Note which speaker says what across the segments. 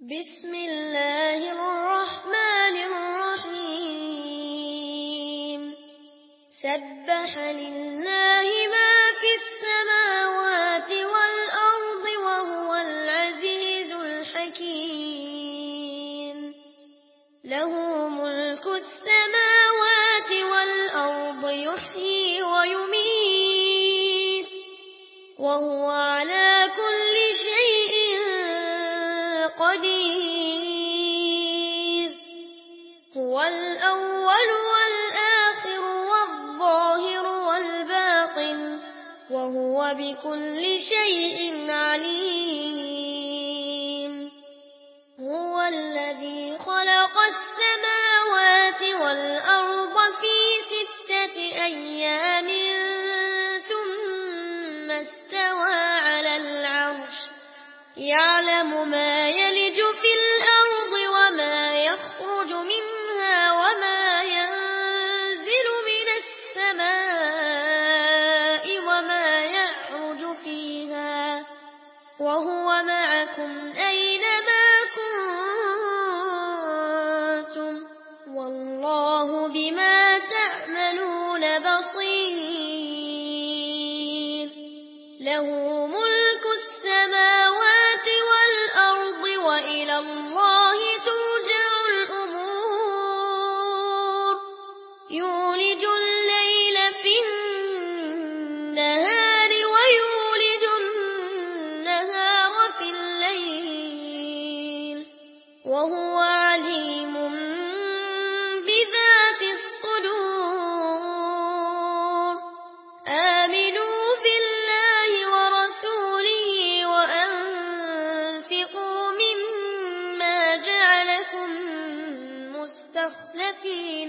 Speaker 1: بسم الله الرحمن الرحيم. سبح لله ما قدير. هو الأول والآخر والظاهر والباطن وهو بكل شيء عليم. هو الذي خلق السماوات والأرض في ستة أيام.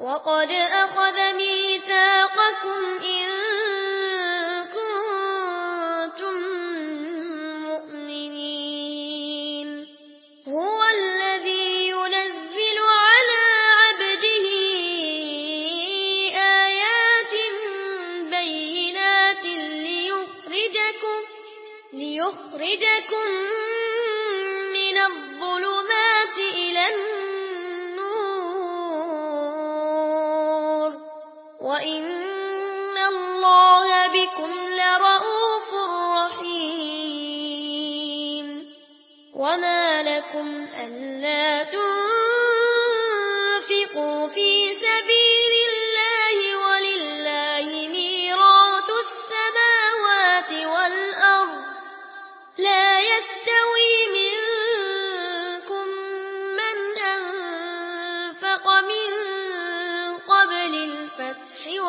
Speaker 1: وقد أخذ ميثاقكم إن كنتم مؤمنين هو الذي ينزل على عبده آيات بينات ليخرجكم ليخرجكم وإن الله بكم لرؤوف رحيم وما لكم ألا تنفقوا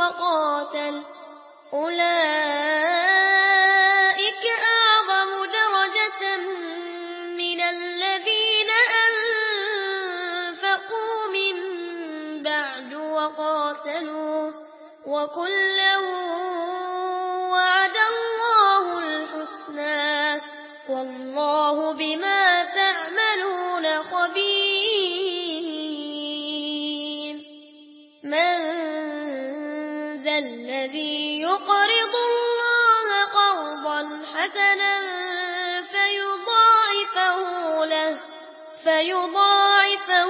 Speaker 1: وقاتل. أولئك أعظم درجة من الذين أنفقوا من بعد وقاتلوا. وكلا وعد الله الحسنى. والله بما الذي يقرض الله قرضا حسنا فيضاعفه له فيضاعفه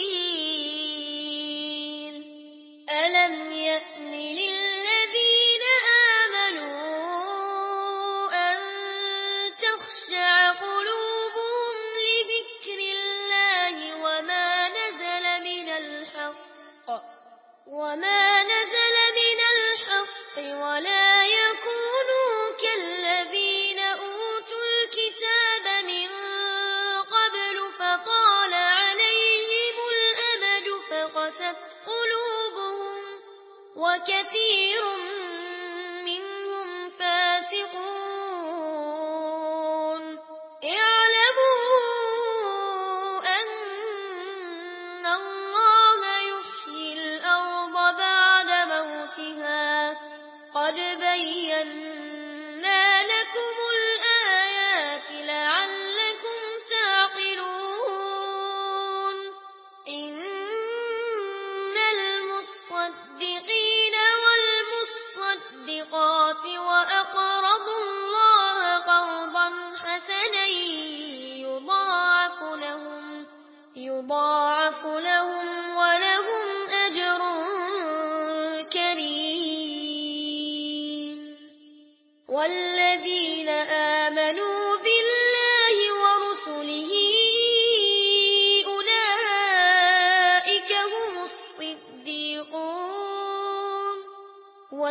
Speaker 1: ألم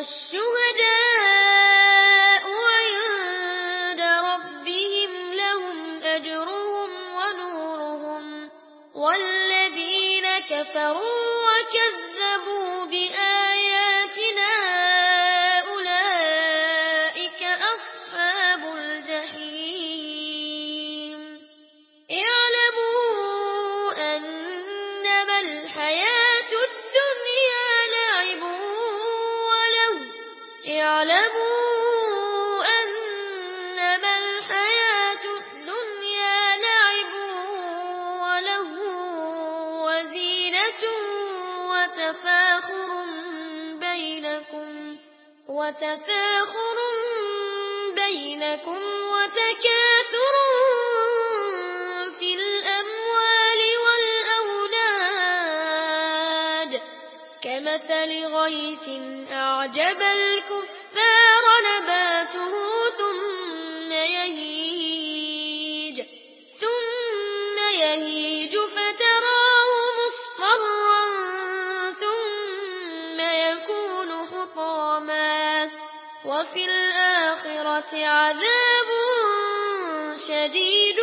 Speaker 1: Shoot. وتفاخر بينكم وتكاثر في الأموال والأولاد كمثل غيث أعجب الكفر النار عذاب شديد.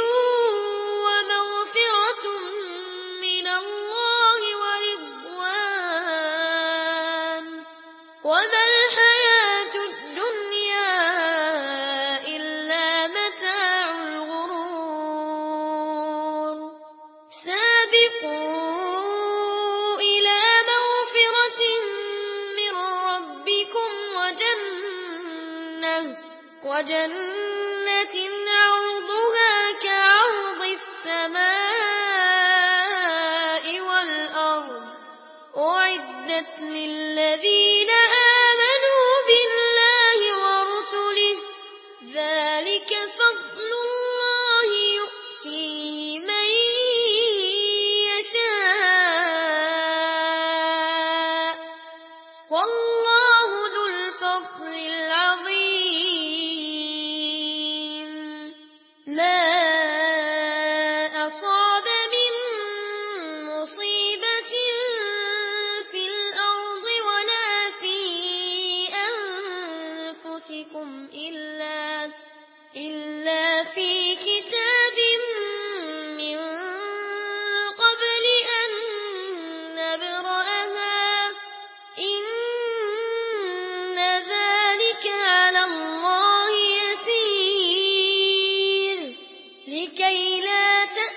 Speaker 1: لا تأتي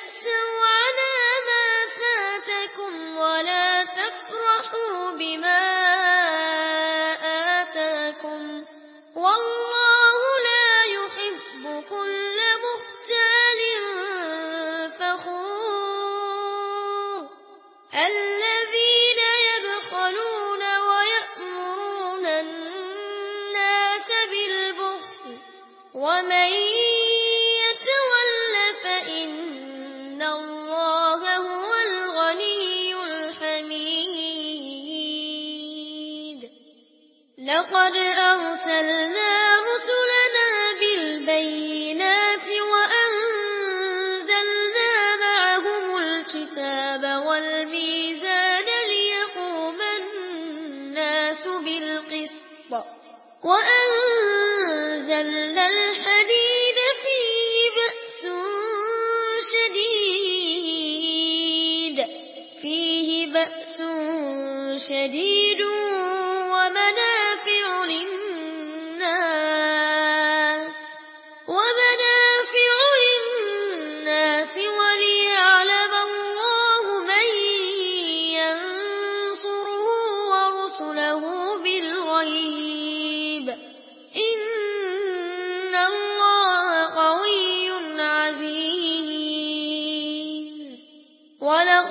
Speaker 1: لقد أرسلنا رسلنا بالبينات وأنزلنا معهم الكتاب والميزان ليقوم الناس بالقسط وأنزلنا الحديد فيه بأس شديد فيه بأس شديد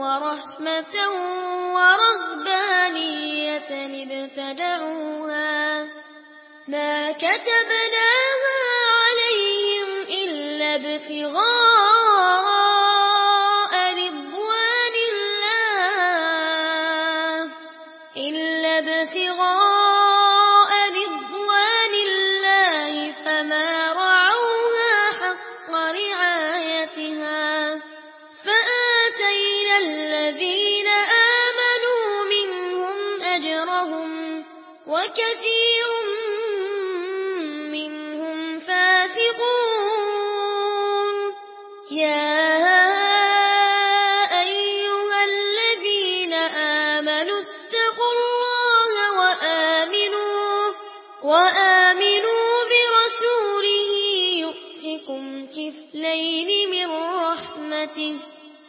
Speaker 1: ورحمة ورهبانية ابتدعوها. ما كتبناها عليهم إلا ابتغاء وكثير